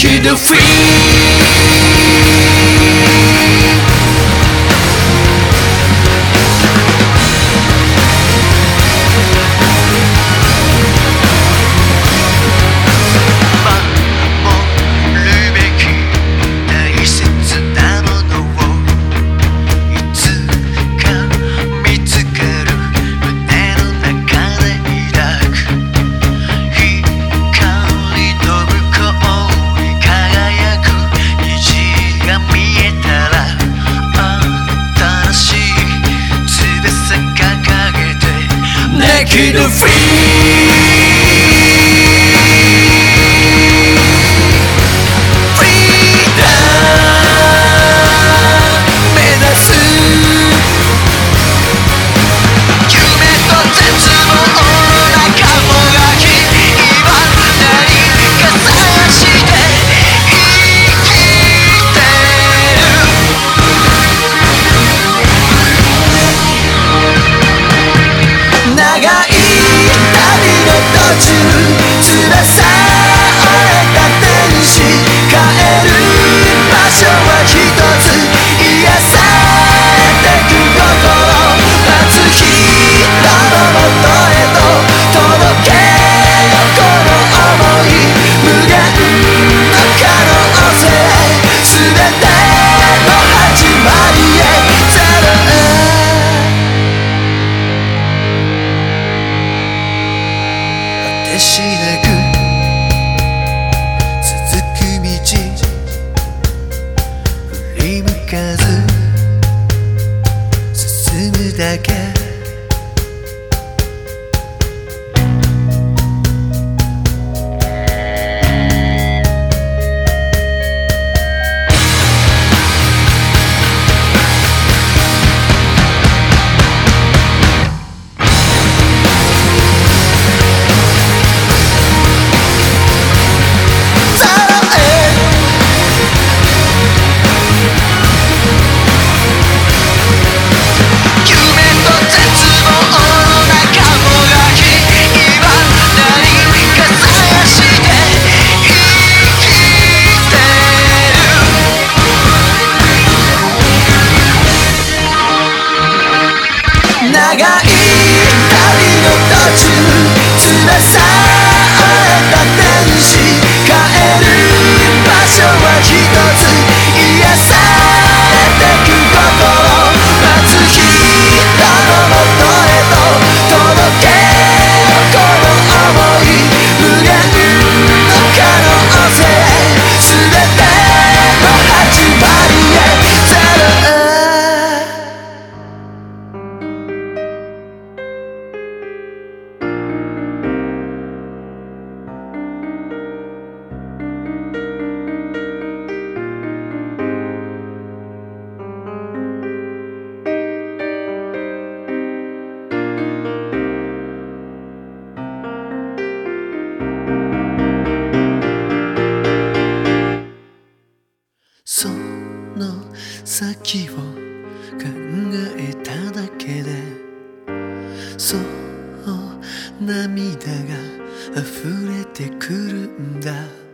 to the free. kid to free. 中翼 she 先を考えただけでそう涙が溢れてくるんだ。